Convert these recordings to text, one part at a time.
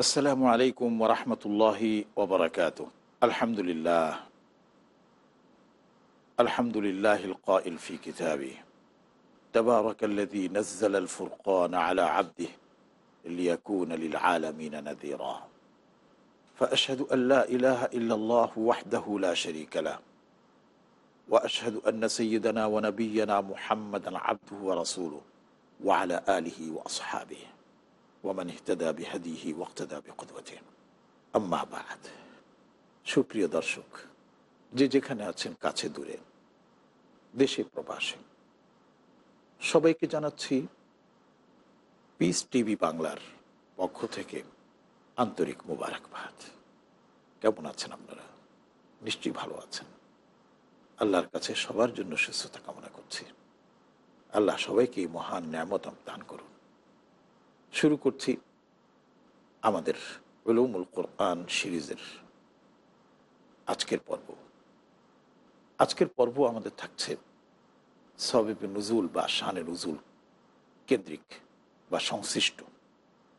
আসসালামু আলাইকুম ওরহমতুল্লাহি ওবরাকাত আলহামদুলিল্লাহ আলহামদুলিল্লাহ القائل في كتابه. تبارك الذي نزل الفرقان على عبده ليكون للعالمين نذيرا. فأشهد أن لا إله إلا الله وحده لا شريك له. وأشهد أن سيدنا ونبينا محمدا عبده ورسوله وعلى آله وأصحابه. ওমান ইহতাদা বিহাদিহি ওয়াক্তাদা বিকদওয়াতে আম্মা বাদ সুপ্রিয় দর্শক, যে যেখানে আছেন কাছে দূরে, দেশে প্রবাসে, সবাইকে জানাচ্ছি পিস টিভি বাংলার পক্ষ থেকে আন্তরিক মুবারকবাদ। কেমন আছেন আপনারা? নিশ্চয়ই ভালো আছেন। আল্লাহর কাছে সবার জন্য সুস্থতা কামনা করছি। আল্লাহ সবাইকে মহান ন্যামত দান করুন। শুরু করছি আমাদের উলুমুল কোরআন সিরিজের আজকের পর্ব। আজকের পর্ব আমাদের থাকছে সবেবে নজুল বা শানে নজুল কেন্দ্রিক বা সংশ্লিষ্ট।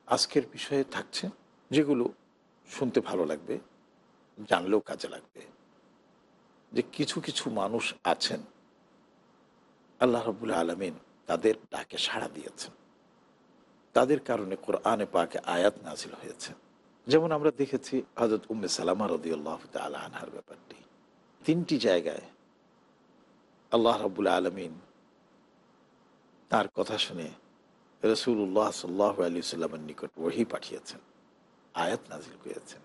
আজকের বিষয়ে থাকছে যেগুলো শুনতে ভালো লাগবে, জানলেও কাজে লাগবে। যে কিছু কিছু মানুষ আছেন, আল্লাহ রবুল্লা আলমিন তাদের ডাকে সাড়া দিয়েছেন। তাদের কারণে কোরআনে পাকে আয়াত নাজিল হয়েছে। যেমন আমরা দেখেছি হজরত উম্মে সালামা রদিউল্লাহ আনহার ব্যাপারটি। তিনটি জায়গায় আল্লাহ রবুল আলমিন তার কথা শুনে রসুল্লাহ সাল্লাহ আলী সাল্লামের নিকট ওহি পাঠিয়েছেন, আয়াত নাজিল করেছেন।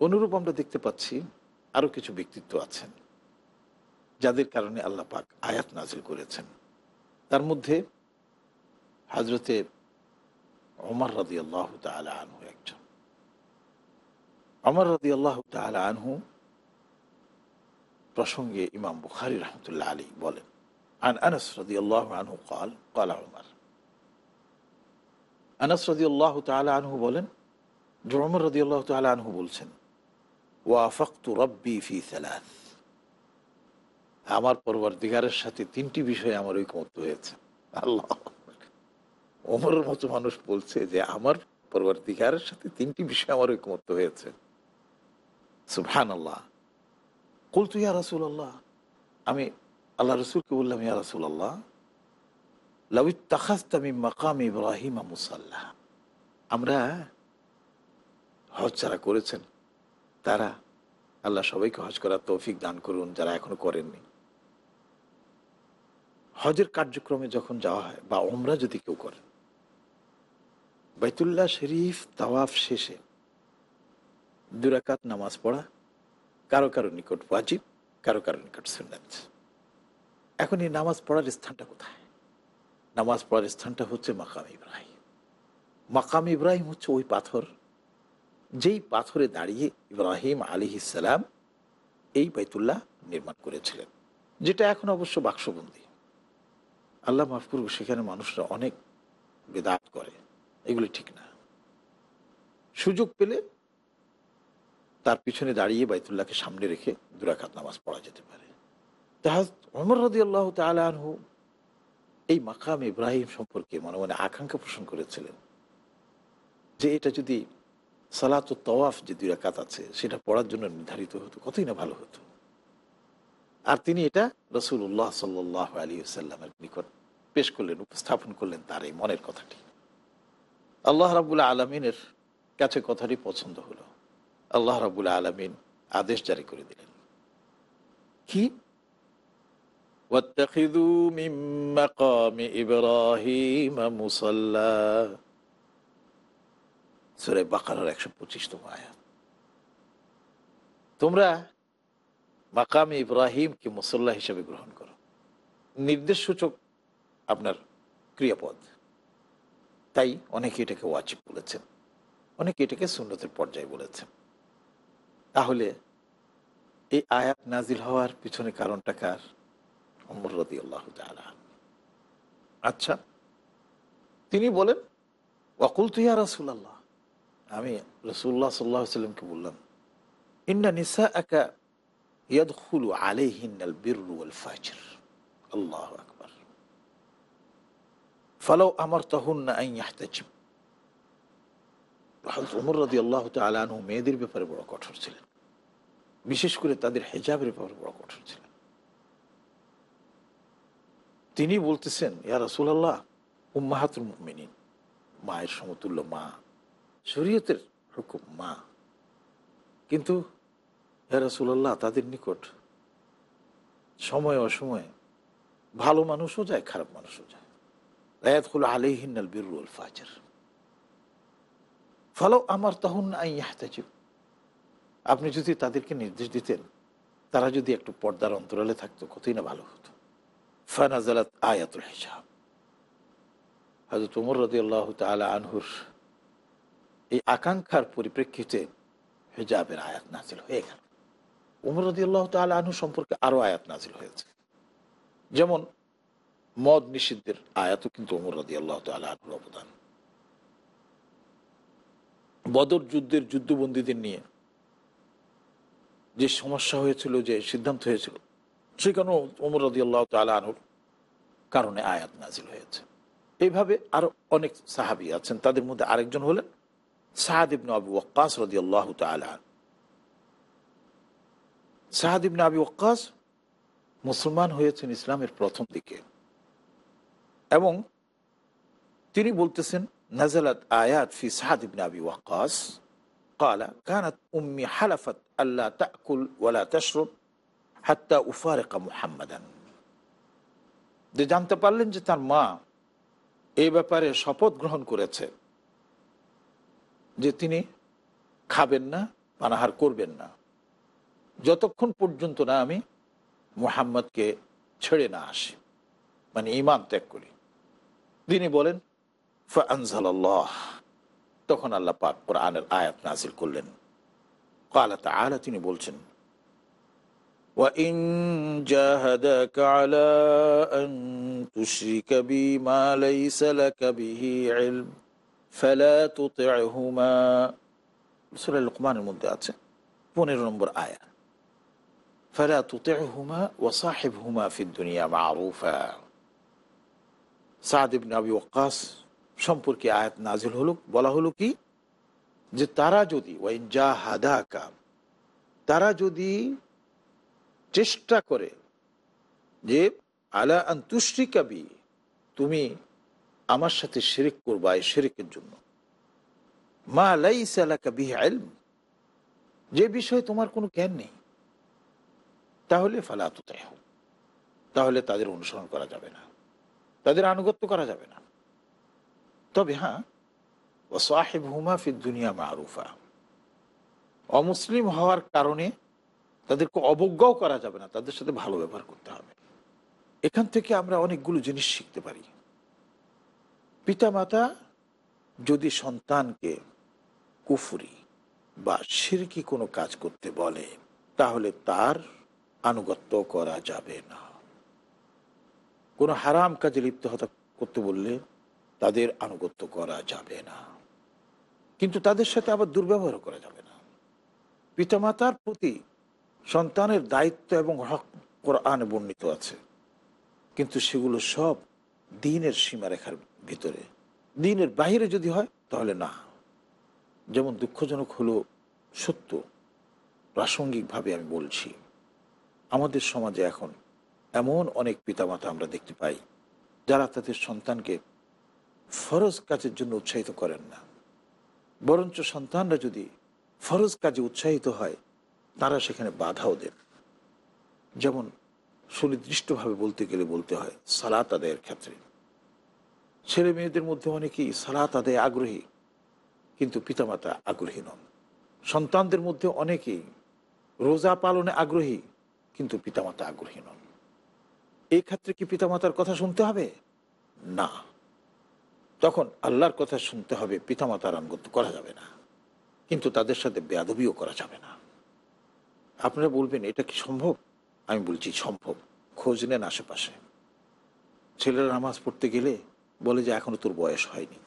অনুরূপ আমরা দেখতে পাচ্ছি আরও কিছু ব্যক্তিত্ব আছেন, যাদের কারণে আল্লাহ পাক আয়াত নাজিল করেছেন। তার মধ্যে হাজরতে অমর রাদি আল্লাহ তালা আনহু একজন। অমর রাদি আল্লাহ আনহু প্রসঙ্গে ইমাম বুখারি রহমতুল্লাহ আলী বলেন, আন আনস রদি আল্লাহ আনহু কাল কালা উমার আনস রদি আল্লাহ তালা আনহু বলেন যে অমর রদি আল্লাহ আনহু বলছেন, ওয়াফাকতু রব্বি ফি সালাত আমার পরবর দিগারের সাথে তিনটি বিষয়ে আমার ঐকমত্য হয়েছে। আল্লাহ। ওমরের মতো মানুষ বলছে যে আমার পরবর্তীকারের সাথে তিনটি বিষয় আমার ঐকমত্য হয়েছে। সুফহান আল্লাহ কলতু ইয়া রাসুল আল্লাহ আমি আল্লাহ রসুলকে বললাম, ইয়া রাসুল আল্লাহ লাউিত তাখাস্তামি মাকাম ইব্রাহিম মুসাল্লাহ। আমরা হজ যারা করেছেন, তারা আল্লাহ সবাইকে হজ করার তৌফিক দান করুন যারা এখনও করেননি। হজের কার্যক্রমে যখন যাওয়া হয় বা ওমরা যদি কেউ করেন বাইতুল্লাহ শরীফ তাওয়াফ শেষে দুরাকাত নামাজ পড়া, কারও কারও নিকট ওয়াজিব, কারও কারও নিকট সুন্নাত। এখন এই নামাজ পড়ার স্থানটা কোথায়? নামাজ পড়ার স্থানটা হচ্ছে মাকাম ইব্রাহিম। মাকাম ইব্রাহিম হচ্ছে ওই পাথর, যেই পাথরে দাঁড়িয়ে ইব্রাহিম আলী ইসালাম এই বাইতুল্লাহ নির্মাণ করেছিলেন, যেটা এখন অবশ্য বাক্সবন্দি। আল্লাহ করুক, সেখানে মানুষরা অনেক বেদাত করে। এগুলি ঠিক না। সুযোগ পেলে তার পিছনে দাঁড়িয়ে বাইতুল্লাহকে সামনে রেখে দুরাকাত নামাজ পড়া যেতে পারে। তাহাজ অমর রদি আল্লাহ তালহু এই মাকাম ইব্রাহিম সম্পর্কে মনে মনে আকাঙ্ক্ষা পোষণ করেছিলেন যে এটা যদি সালাত তওয়াফ যে দুই রাকাত আছে সেটা পড়ার জন্য নির্ধারিত হতো, কতই না ভালো হতো। আর তিনি এটা রসুল্লাহ সাল্লাহ আলী সাল্লামের নিকট পেশ করলেন, উপস্থাপন করলেন তার এই মনের কথাটি। আল্লাহ রাবুল আলমিনের কাছে কথাটি পছন্দ হলো। আল্লাহ রাবুল আলমিন আদেশ জারি করে দিলেন। কি? একশো তোমরা মাকাম গ্রহণ করো। নির্দেশ সূচক আপনার ক্রিয়াপদ। তাই অনেকে এটাকে ওয়াজিব বলেছেন, অনেকে এটাকে সুন্নতের পর্যায়ে বলেছেন। তাহলে এই আয়াত নাজিল হওয়ার পিছনে কারণটা কার? অমর রদি আল্লাহ আচ্ছা তিনি বলেন ওয়াকুল তুইয়া রাসুল্লাহ আমি রসুল্লাহ সাল্লাহ সাল্লামকে বললাম, ইন্না নিসা একা ইয়াদখুলু আলাইহিন্নাল বিররু ওয়াল ফাজর। আল্লাহু আমার আমারতাহুন্না আন ইয়াহতাজিব হযরত ওমর রাদিয়াল্লাহু তাআলা আনহু মেয়েদের ব্যাপারে বড় কঠোর ছিলেন। বিশেষ করে তাদের হেজাবের ব্যাপারে বড় কঠোর ছিলেন। তিনি বলতেছেন, ইয়া রাসূলুল্লাহ, উম্মাহাতুল মুমিনিন, মায়ের সমতুল্য মা, শরীয়তের হুকুম মা। কিন্তু হেরাসুল্লাহ তাদের নিকট সময় অসময়ে ভালো মানুষও যায়, খারাপ মানুষও যায়। ফলো আমার আইয়াহতাজিব আপনি যদি তাদেরকে নির্দেশ দিতেন, তারা যদি একটু পর্দার অন্তরালে থাকতো, কতই না ভালো হতো। আয়াতুল হিসাব। হজরত উমর রদি আনহুর এই আকাঙ্ক্ষার পরিপ্রেক্ষিতে হেজাবের আয়াত নাজিল হয়ে গেল। উমর রদি আল্লাহ তাল আনহু সম্পর্কে আরও আয়াত নাজিল হয়েছে। যেমন মদ নিষিদ্ধের আয়াত কিন্তু উমর রদি আল্লাহ তাল অবদান। বদর যুদ্ধের যুদ্ধবন্দীদের নিয়ে যে সমস্যা হয়েছিল, যে সিদ্ধান্ত হয়েছিল, সেখানেও উমর রদি আল্লাহ তাল আনহুর কারণে আয়াত নাজিল হয়েছে। এইভাবে আরও অনেক সাহাবি আছেন। তাদের মধ্যে আরেকজন হলেন সাহাদ ইবনু আবু রদি আল্লাহ তালান সাহাদ ইবনু আবি ওয়াক্কাস মুসলমান হয়েছেন ইসলামের প্রথম দিকে। এবং তিনি বলতেছেন নাজালাত আয়াত ফি সাহাদ ইবনু আবি ওয়াক্কাস قال كانت أمي حلفت ألا تأكل ولا تشرب حتى أفارق محمدا যে জানতে পারলেন যে তার মা এই ব্যাপারে শপথ গ্রহণ করেছে যে তিনি খাবেন না পানাহার করবেন না যতক্ষণ পর্যন্ত না আমি মুহাম্মদকে ছেড়ে না আসি মানে ইমান ত্যাগ করি তিনি বলেন ফানজাল্লাহ তখন আল্লাহ পাক কোরআনের আয়াত নাজিল করলেন কালা আলা তিনি বলছেন وإن جاهداك على أن تشرك بي ما ليس لك به علم فلا تطعهما সুরা লুকমানের মধ্যে আছে পনেরো নম্বর আয়া فلا تطعهما وصاحبهما في الدنيا معروفا সাদ ইবনে আবি ওয়াক্কাস সম্পর্কে আয়াত নাজিল হলো, বলা হলো কি? যে তারা যদি ওয়াইন জাহাদাকা, তারা যদি চেষ্টা করে যে, আলা আন্তুষ্টি কাবি তুমি আমার সাথে শিরিক করবা এই শিরিকের জন্য। মা লাইসালাকা বিহি আলম যে বিষয়ে তোমার কোনো জ্ঞান নেই, তাহলে ফালাতু তাহলে তাদের অনুসরণ করা যাবে না। তাদের আনুগত্য করা যাবে না। তবে হ্যাঁ ও সাহেব হুমা ফির দুনিয়া মারুফা। অমুসলিম হওয়ার কারণে তাদেরকে অবজ্ঞাও করা যাবে না, তাদের সাথে ভালো ব্যবহার করতে হবে। এখান থেকে আমরা অনেকগুলো জিনিস শিখতে পারি। পিতামাতা যদি সন্তানকে কুফুরি বা সিরকি কোনো কাজ করতে বলে, তাহলে তার আনুগত্য করা যাবে না। কোনো হারাম কাজে লিপ্ত হতা করতে বললে তাদের আনুগত্য করা যাবে না। কিন্তু তাদের সাথে আবার দুর্ব্যবহার করা যাবে না। পিতামাতার প্রতি সন্তানের দায়িত্ব এবং হক কোরআনে বর্ণিত আছে। কিন্তু সেগুলো সব দিনের সীমারেখার ভিতরে। দিনের বাইরে যদি হয়, তাহলে না। যেমন দুঃখজনক হলো সত্য। প্রাসঙ্গিকভাবে আমি বলছি, আমাদের সমাজে এখন এমন অনেক পিতামাতা আমরা দেখতে পাই, যারা তাদের সন্তানকে ফরজ কাজের জন্য উৎসাহিত করেন না। বরঞ্চ সন্তানরা যদি ফরজ কাজে উৎসাহিত হয়, তারা সেখানে বাধাও দেন। যেমন সুনির্দিষ্টভাবে বলতে গেলে বলতে হয়, সালাত আদায়ের ক্ষেত্রে। ছেলে মেয়েদের মধ্যে অনেকেই সালাত আদায় আগ্রহী, কিন্তু পিতামাতা আগ্রহী নন। সন্তানদের মধ্যে অনেকেই রোজা পালনে আগ্রহী, কিন্তু পিতামাতা আগ্রহী নন। এই ক্ষেত্রে কি পিতামাতার কথা শুনতে হবে? না। তখন আল্লাহর কথা শুনতে হবে, পিতামাতার আনুগত্য করা যাবে না। কিন্তু তাদের সাথে বেয়াদবিও করা যাবে না। আপনারা বলবেন, এটা কি সম্ভব? আমি বলছি, সম্ভব। খোঁজ নেন আশেপাশে। ছেলেরা নামাজ পড়তে গেলে বলে যে, এখনও তোর বয়স হয়নি।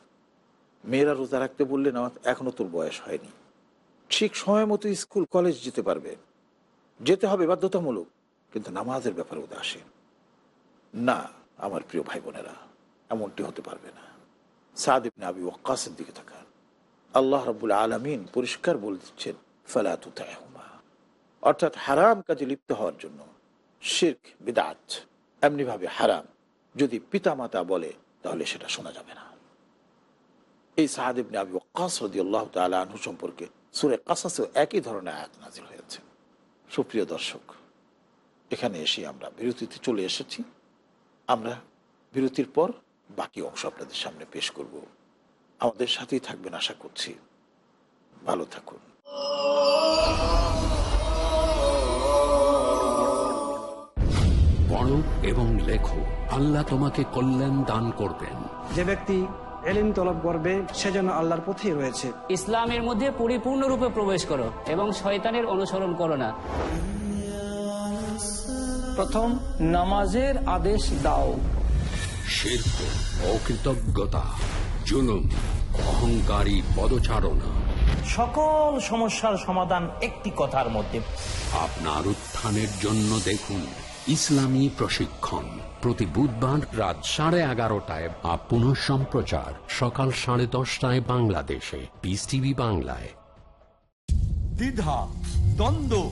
মেয়েরা রোজা রাখতে বললে নামাজ এখনও তোর বয়স হয়নি। ঠিক সময় মতো স্কুল, কলেজ যেতে পারবে। যেতে হবে বাধ্যতামূলক, কিন্তু নামাজের ব্যাপারে আসে। না, আমার প্রিয় ভাই বোনেরা এমনটি হতে পারবে না। সাদ ইবনে আবি ওয়াক্কাসের দিকে তাকান। আল্লাহ রাবুল আলমিন পরিষ্কার বলে দিচ্ছেন ফালাতু তাহুমা অর্থাৎ হারাম কাজে লিপ্ত হওয়ার জন্য শির্ক, বিদাত, এমনিভাবে হারাম। যদি পিতামাতা বলে, তাহলে সেটা শোনা যাবে না। এই সাহাদ ইবনে আবি ওয়াক্কাস আল্লাহ তাআলা আনহু সম্পর্কে সূরা কাসাসেও একই ধরনের আয়াত নাজিল হয়েছে। সুপ্রিয় দর্শক, এখানে এসে আমরা বিরতিতে চলে এসেছি। আমরা বিরতির পর বাকি অংশ আপনাদের সামনে পেশ করব। আমাদের সাথেই থাকবেন আশা করছি। ভালো থাকুন। পড়ো এবং লেখো আল্লাহ তোমাকে কল্যাণ দান করবেন। যে ব্যক্তি এলিম তলব করবে সেজন্য আল্লাহর পথেই রয়েছে। ইসলামের মধ্যে পরিপূর্ণরূপে প্রবেশ করো এবং শয়তানের অনুসরণ করো না। প্রথম নামাজের আদেশ দাও। শিল্প অকৃতজ্ঞতা জুলুম অহংকারী পদচারণা। সকল সমস্যার সমাধান একটি কথার মধ্যে। আপনার উত্থানের জন্য দেখুন ইসলামী প্রশিক্ষণ। প্রতি বুধবার রাত সাড়ে এগারোটায় বা পুনঃ সম্প্রচার সকাল সাড়ে দশটায় বাংলাদেশে। পিস টিভি বাংলায়। দ্বিধা দ্বন্দ্ব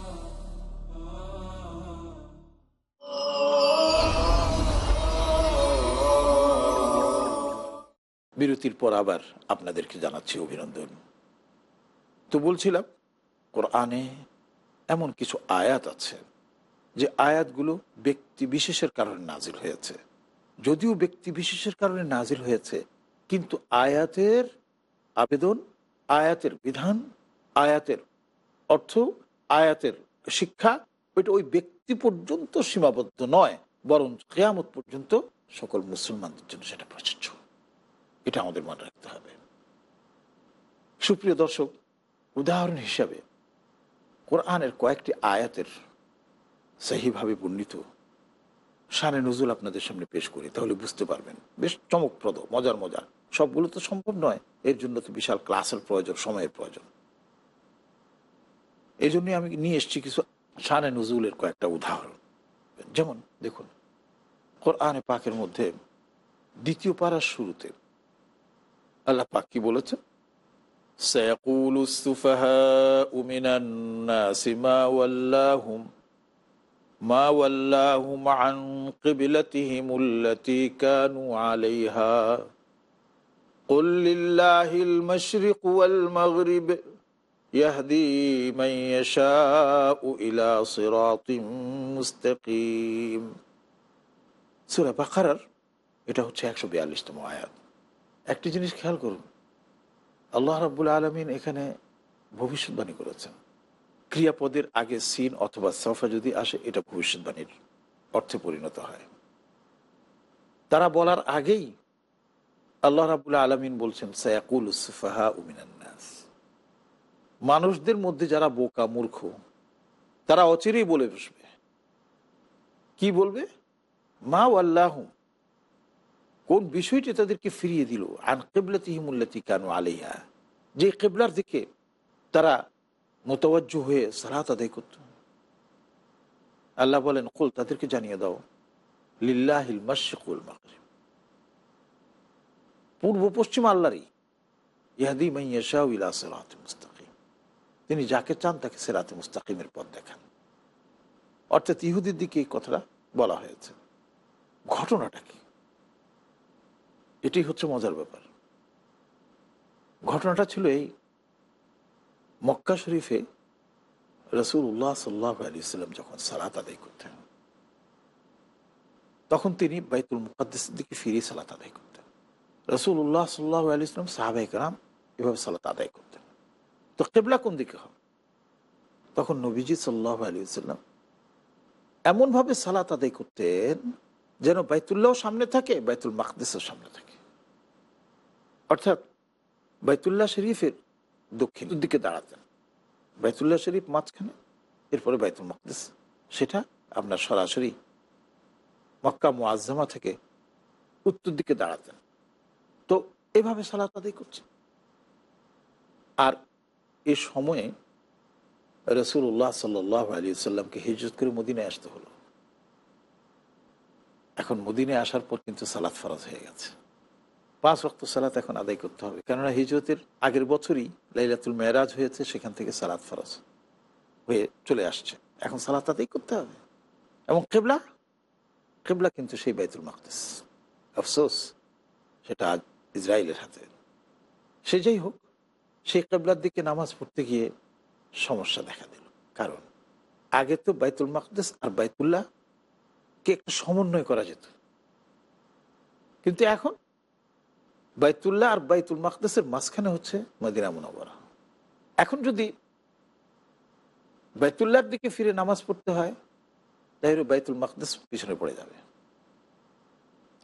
বিরতির পর আবার আপনাদেরকে জানাচ্ছি অভিনন্দন। তো বলছিলাম, কোরআনে এমন কিছু আয়াত আছে যে আয়াতগুলো ব্যক্তি বিশেষের কারণে নাজিল হয়েছে। যদিও ব্যক্তি বিশেষের কারণে নাজিল হয়েছে, কিন্তু আয়াতের আবেদন, আয়াতের বিধান, আয়াতের অর্থ, আয়াতের শিক্ষা, ওইটা ওই ব্যক্তি পর্যন্ত সীমাবদ্ধ নয় বরং কেয়ামত পর্যন্ত সকল মুসলমানদের জন্য সেটা প্রযোজ্য। এটা আমাদের মনে রাখতে হবে। সুপ্রিয় দর্শক, উদাহরণ হিসাবে কোরআনের কয়েকটি আয়াতের সহিভাবে বর্ণিত সানে নজুল আপনাদের সামনে পেশ করি, তাহলে বুঝতে পারবেন। বেশ চমকপ্রদ, মজার মজার। সবগুলো তো সম্ভব নয়, এর জন্য তো বিশাল ক্লাসের প্রয়োজন, সময়ের প্রয়োজন। এই জন্যই আমি নিয়ে এসেছি কিছু সানে নজুলের কয়েকটা উদাহরণ। যেমন, দেখুন, কোরআনে পাকের মধ্যে দ্বিতীয় পাড়ার শুরুতে আল্লাহ পাক কি বলেছে سيقول السفهاء من الناس ما ولاهم ما ولاهم عن قبلتهم التي كانوا عليها قل لله المشرق والمغرب يهدي من يشاء إلى صراط مستقيم সুরা বাকারার এটা হচ্ছে একশো বিয়াল্লিশতম আয়াত একটি জিনিস খেয়াল করুন। আল্লাহ রাবুল আলমিন এখানে ভবিষ্যৎবাণী করেছেন। ক্রিয়াপদের আগে সিন অথবা সফা যদি আসে, এটা ভবিষ্যৎবাণীর অর্থে পরিণত হয়। তারা বলার আগেই আল্লাহ রাবুল্লাহ আলমিন বলছেন, সায়াকুল সুফাহা উমিনান্নাস মানুষদের মধ্যে যারা বোকা, মূর্খ, তারা অচিরেই বলে বসবে। কি বলবে? মা আল্লাহ কোন বিষয়টি তাদেরকে ফিরিয়ে দিল? আন কেবলাতিহিমুল্লাতি কানু আলিহা যে কেবলার দিকে তারা মোতওয়াজ্য হয়ে সালাত আদায় করত। আল্লাহ বলেন, কুল, তাদেরকে জানিয়ে দাও, লিল্লাহিল মাসিকুল পূর্ব পশ্চিম আল্লাহরই ইহাদি মাইয়াশাউ ইলা মুস্তাকিম। তিনি যাকে চান তাকে সেরাতে মুস্তাকিমের পথ দেখান। অর্থাৎ ইহুদির দিকে এই কথাটা বলা হয়েছে। ঘটনাটা কি? এটাই হচ্ছে মজার ব্যাপার। ঘটনাটা ছিল এই মক্কা শরীফে রসুল উল্লাহ সাল্লাহ আলী সাল্লাম যখন সালাত আদায় করতেন, তখন তিনি বাইতুল মুকাদ্দেসের দিকে ফিরে সালাত আদায় করতেন। রসুল উল্লাহ সাল্লাহ আলী ইসলাম সাহাবাই কালাম এভাবে সালাত আদায় করতেন। তো কেবলা কোন দিকে হবে? তখন নবীজি সাল্লাহ আলী সাল্লাম এমনভাবে সালাত আদায় করতেন যেন বাইতুল্লাহ সামনে থাকে, বাইতুল মাকদেসও সামনে থাকে। অর্থাৎ বাইতুল্লাহ শরীফের দক্ষিণ দিকে দাঁড়াতেন বাইতুল্লাহ শরীফ মাঝখানে, এরপরে বাইতুল মকদেস। সেটা আপনার সরাসরি মক্কা মুআজ্জামা থেকে উত্তর দিকে দাঁড়াতেন তো এভাবে সালাত আদায় করছে আর এ সময়ে রসুল্লাহ সাল্লাহ আলী সাল্লামকে হিজরত করে মদিনায় আসতে হলো। এখন মদিনায় আসার পর কিন্তু সালাত ফরজ হয়ে গেছে। পাঁচ রক্ত সালাত এখন আদায় করতে হবে। কেননা হিজরতের আগের বছরই লাইলাতুল মেয়েরাজ হয়েছে, সেখান থেকে সালাত ফরজ হয়ে চলে আসছে। এখন সালাত আদায় করতে হবে। এবং কেবলা? কেবলা কিন্তু সেই বাইতুল মাকদেস। আফসোস, সেটা আজ ইসরায়েলের হাতে। সে যাই হোক সেই কেবলার দিকে নামাজ পড়তে গিয়ে সমস্যা দেখা দিল। কারণ আগে তো বাইতুল মাকদেস আর বাইতুল্লাহকে একটু সমন্বয় করা যেত। কিন্তু এখন বাইতুল্লাহ আর বাইতুল মাকদেসের মাঝখানে হচ্ছে মদিনা মুনাবরা এখন যদি বাইতুল্লাহর দিকে ফিরে নামাজ পড়তে হয়, তাহলে বাইতুল মাকদেস পিছনে পড়ে যাবে।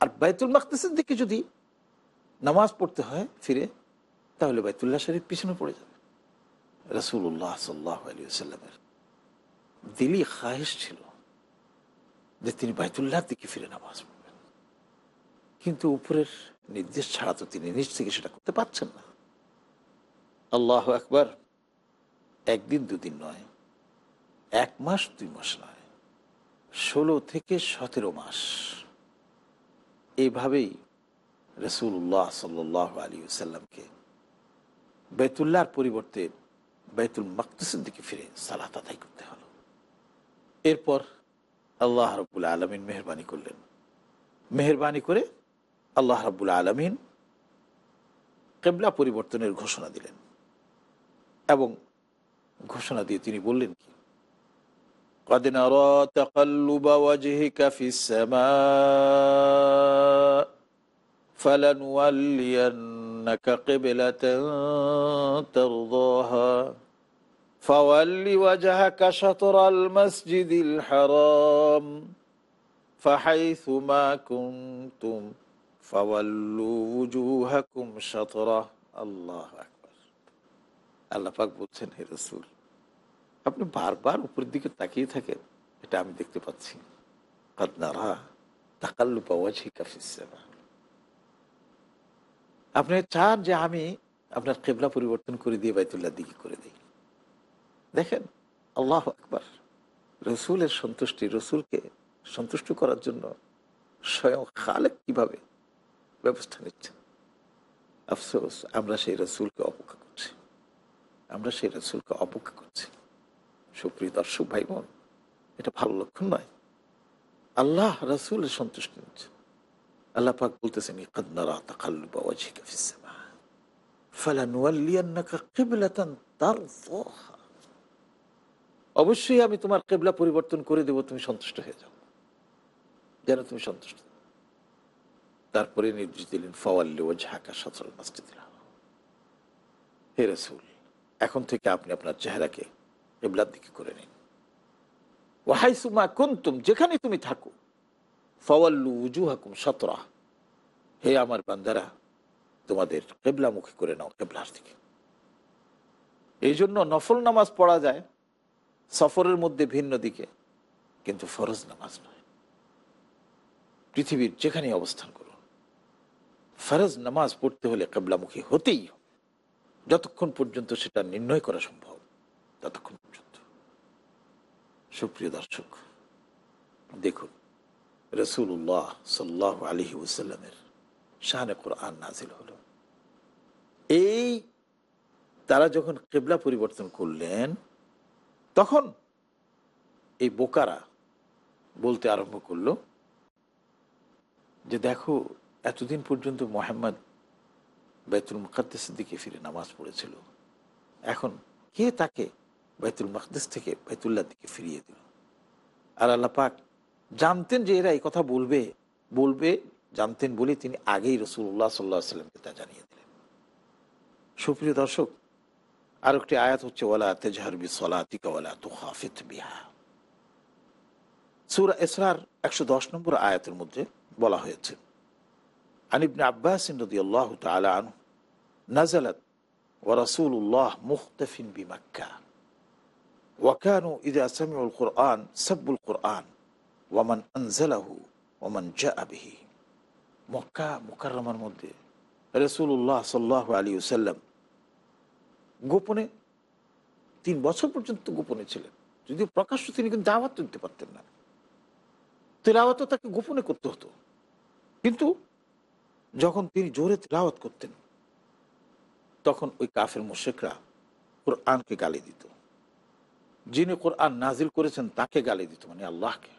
আর বাইতুল মাকদেসের দিকে যদি নামাজ পড়তে হয় ফিরে, তাহলে বাইতুল্লাহ শরীফ পিছনে পড়ে যাবে। রসুল্লাহ সাল্লাহ আলী সাল্লামের দিলি খাহিস ছিল যে তিনি বাইতুল্লাহর দিকে ফিরে নামাজ পড়বেন। কিন্তু উপরের নির্দেশ ছাড়া তো তিনি নিজ থেকে সেটা করতে পারছেন না। আল্লাহ একবার একদিন দুদিন নয়, এক মাস দুই মাস নয়, ষোলো থেকে সতেরো মাস। এইভাবেই রসুল্লাহ সাল্লাহ আলী সাল্লামকে বেতুল্লাহর পরিবর্তে বেতুল মাকদুসের দিকে ফিরে সালাত আদায় করতে হলো। এরপর আল্লাহ রবুল আলমিন মেহরবানি করলেন। মেহরবানি করে আল্লাহ রাবুল আলমিন কেবলা পরিবর্তনের ঘোষণা দিলেন এবং ঘোষণা দিয়ে তিনি বললেন কি قد نرى تقلب وجهك في السماء فلنولينك قبلة ترضاها فول وجهك شطر المسجد الحرام فحيث ما كنتم আল্লাপাক বলছেন, হে রসুল, আপনি বারবার উপরের দিকে তাকিয়ে থাকেন, এটা আমি দেখতে পাচ্ছি। তাকাল্লু আপনি চান যে আমি আপনার কেবলা পরিবর্তন করে দিয়ে বাইতুল্লাহ দিকে করে দিই। দেখেন, আল্লাহ আকবর, রসুলের সন্তুষ্টি, রসুলকে সন্তুষ্ট করার জন্য স্বয়ং খালেক কীভাবে ব্যবস্থা নিচ্ছে। আফসোস, আমরা সেই রসুলকে অপেক্ষা করছি। আমরা সেই রসুলকে অপেক্ষা করছি। সুপ্রিয় দর্শক ভাই বোন এটা ভালো লক্ষণ নয়। আল্লাহ রসুলের সন্তুষ্টি নিচ্ছে। আল্লাহ পাক বলতেছেন, "ইকাদ নারা তাকাল্লুবা ওয়াজহিকা ফিস সামা। ফালানুওয়াল্লিয়ান্নাকা কিবলাতান তারদাহা অবশ্যই আমি তোমার কেবলা পরিবর্তন করে দেব, তুমি সন্তুষ্ট হয়ে যাও। যেন তুমি সন্তুষ্ট। তারপরে নির্দেশ দিলেন, ফওয়াল্লি ও ঝাঁকা সচল মসজিদ হে রসুল, এখন থেকে আপনি আপনার চেহারাকে কেবলার দিকে করে নিন। ওয়াহাইসুমা কুন্তুম যেখানে তুমি থাকো, ফওয়াল্লু উজু হাকুম সতরা হে আমার বান্দারা, তোমাদের কেবলামুখী করে নাও, কেবলার দিকে। এই জন্য নফল নামাজ পড়া যায়, সফরের মধ্যে ভিন্ন দিকে, কিন্তু ফরজ নামাজ নয়। পৃথিবীর যেখানে অবস্থান করুন। ফরজ নামাজ পড়তে হলে কেবলামুখী হতেই হবে। যতক্ষণ পর্যন্ত সেটা নির্ণয় করা সম্ভব, ততক্ষণ পর্যন্ত। সুপ্রিয় দর্শক, দেখুন রসুল্লাহ সাল্লাহ আলহি ওসাল্লামের শাহানে কোরআন নাজিল হলো। এই তারা যখন কেবলা পরিবর্তন করলেন, তখন এই বোকারা বলতে আরম্ভ করল যে, দেখো এতদিন পর্যন্ত মোহাম্মদ বাইতুল মুকাদ্দেসের দিকে ফিরে নামাজ পড়েছিল। এখন কে তাকে বাইতুল মকদেস থেকে বাইতুল্লাহ দিকে ফিরিয়ে দিল? আর আল্লাহ পাক জানতেন যে এরা এই কথা বলবে বলবে, জানতেন বলে তিনি আগেই রসুল্লাহ সাল্লাহ সাল্লামকে তা জানিয়ে দিলেন। সুপ্রিয় দর্শক আর একটি আয়াত হচ্ছে, ওয়ালা তেজহারবি সলাতিকা ওয়ালা তুহাফিত বিহা। সুরা এসরার একশো দশ নম্বর আয়াতের মধ্যে বলা হয়েছে আনিবনে আব্বাসিন নদী আল্লাহ তালা আনু নাজালাত ও রাসুল্লাহ মুখতফিন বিমাক্কা ওয়াকানু ইদা আসামিউল কোরআন সব্বুল কোরআন ওয়ামান আনজালাহু ওমান জা আবিহি মক্কা মোকারমার মধ্যে রসুল্লাহ সাল্লাহ আলী সাল্লাম গোপনে তিন বছর পর্যন্ত গোপনে ছিলেন। যদিও প্রকাশ্য তিনি কিন্তু দাওয়াত দিতে পারতেন না। তেলাওয়াত তাকে গোপনে করতে হতো। কিন্তু যখন তিনি জোরে তেলাওয়াত করতেন, তখন ওই কাফের মোশেকরা কোরআনকে গালি দিত। যিনি কোরআন নাজিল করেছেন তাকে গালি দিত মানে আল্লাহকে।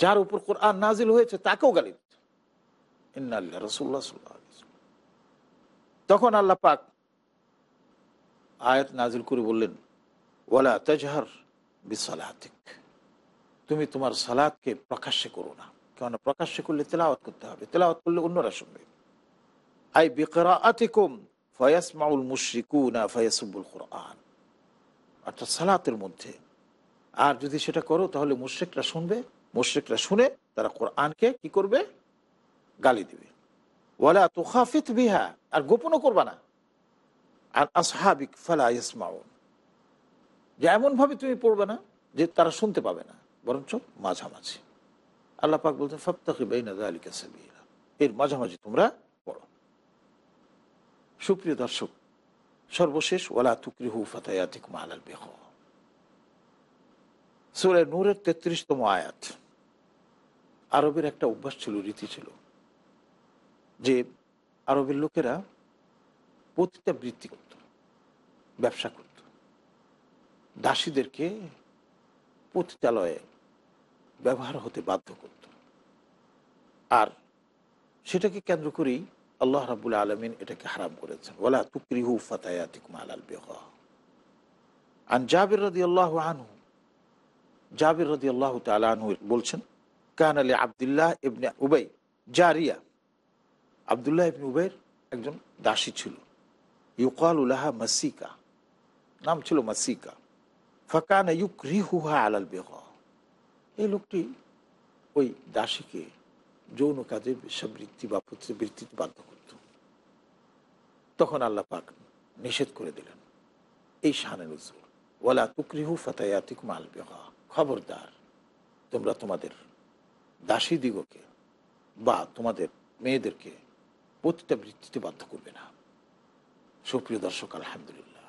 যার উপর কোরআন নাজিল হয়েছে তাকেও গালি দিত। ইন্নাল্লাহ রসুল্লাহ তখন আল্লাহ পাক আয়াত নাজিল করে বললেন, ওয়ালা তাজহার বিসালাতিক তুমি তোমার সালাদকে প্রকাশ্যে করো না। কেননা প্রকাশ্যে করলে তেলাওয়াত করতে হবে। তেলাওয়াত করলে অন্যরা শুনবে। আই বিকরা আতিকুম ফয়াসমাউল মুশরিকুনা ফয়াসুবুল কোরআন। অর্থাৎ সালাতের মধ্যে। আর যদি সেটা করো, তাহলে মুশ্রিকরা শুনবে। মুশ্রিকরা শুনে তারা কোরআনকে কি করবে? গালি দিবে। ওয়ালা তুখাফিত বিহা, আর গোপনও করবা না। আর আসহাবিক ফালা ইসমাউন যে এমনভাবে তুমি পড়বে না, যে তারা শুনতে পাবে না, বরঞ্চ মাঝামাঝি। আল্লাহ পাক বলছেন ফপ্তাকি বেইনা আলিকা সাবিলা। এর মাঝামাঝি তোমরা পড়ো। সুপ্রিয় দর্শক, সর্বশেষ, ওয়ালা তুকরিহু ফাতায়াতিক মালাল বেহ সুরে নূরের তেত্রিশতম আয়াত। আরবের একটা অভ্যাস ছিল, রীতি ছিল, যে আরবের লোকেরা পতিতা বৃত্তি করত, ব্যবসা করত। দাসীদেরকে পতিতালয়ে ব্যবহার হতে বাধ্য করত। আর সেটাকে কেন্দ্র করেই আল্লাহ রাবুল আলমিন এটাকে হারাম করেছেন। ওলা তুকরিহু ফাতায়াতিকুম বেগা আন জাবির রদি আল্লাহ জাবির রদি আল্লাহ তালু বলছেন, কান আলী আবদুল্লাহ ইবনে উবাই জারিয়া। আবদুল্লাহ ইবনে উবাইর একজন দাসী ছিল। ইউকাল উল্লাহা মাসিকা, নাম ছিল মাসিকা। ফাকান ইউক রিহুহা আলাল বেগা এই লোকটি ওই দাসীকে যৌন কাজে বেশাবৃত্তি বা বৃত্তিতে বাধ্য করত। তখন আল্লাহ পাক নিষেধ করে দিলেন, এই শাহানের নজরুল ওয়ালা তুকরিহু ফাতায়াতিকুম আল বেগা খবরদার, তোমরা তোমাদের দাসী দিগকে বা তোমাদের মেয়েদেরকে প্রতিটা বৃত্তিতে বাধ্য করবে না। সুপ্রিয় দর্শক, আলহামদুলিল্লাহ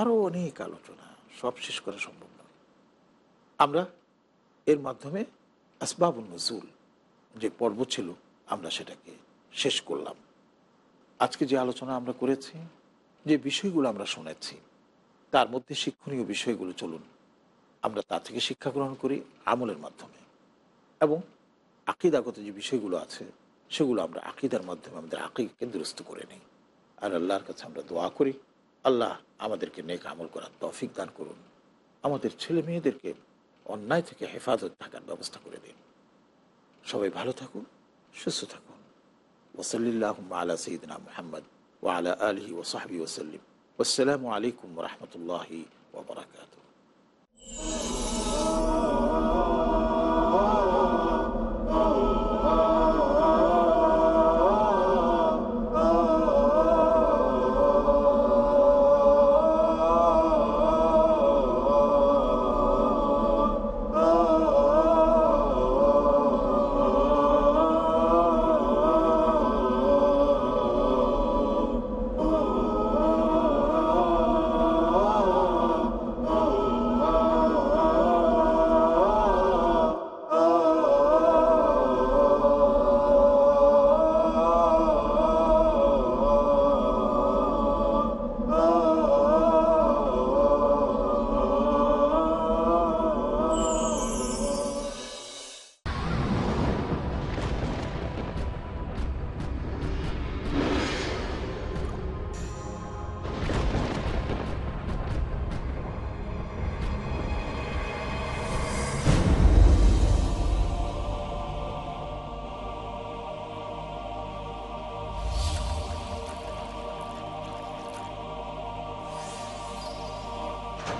আরও অনেক আলোচনা সব শেষ করা সম্ভব নয়। আমরা এর মাধ্যমে আসবাবুল নজুল, যে পর্ব ছিল, আমরা সেটাকে শেষ করলাম। আজকে যে আলোচনা আমরা করেছি, যে বিষয়গুলো আমরা শুনেছি, তার মধ্যে শিক্ষণীয় বিষয়গুলো চলুন, আমরা তা থেকে শিক্ষা গ্রহণ করি আমলের মাধ্যমে। এবং আকিদাগত যে বিষয়গুলো আছে, সেগুলো আমরা আকিদার মাধ্যমে আমাদের আকিদকে দুরস্ত করে নিই। আর আল্লাহর কাছে আমরা দোয়া করি, আল্লাহ আমাদেরকে নেক আমল করার তৌফিক দান করুন। আমাদের ছেলে মেয়েদেরকে অন্যায় থেকে হেফাজত থাকার ব্যবস্থা করে দিন। সবাই ভালো থাকুন, সুস্থ থাকুন। ওসলিল্লাহ আলা সঈদনা মোহাম্মদ ও আলা আলহি ওসাহাবি ওসাল্লিম আসসালামু আলাইকুম রহমতুল্লাহি ওবরাকাত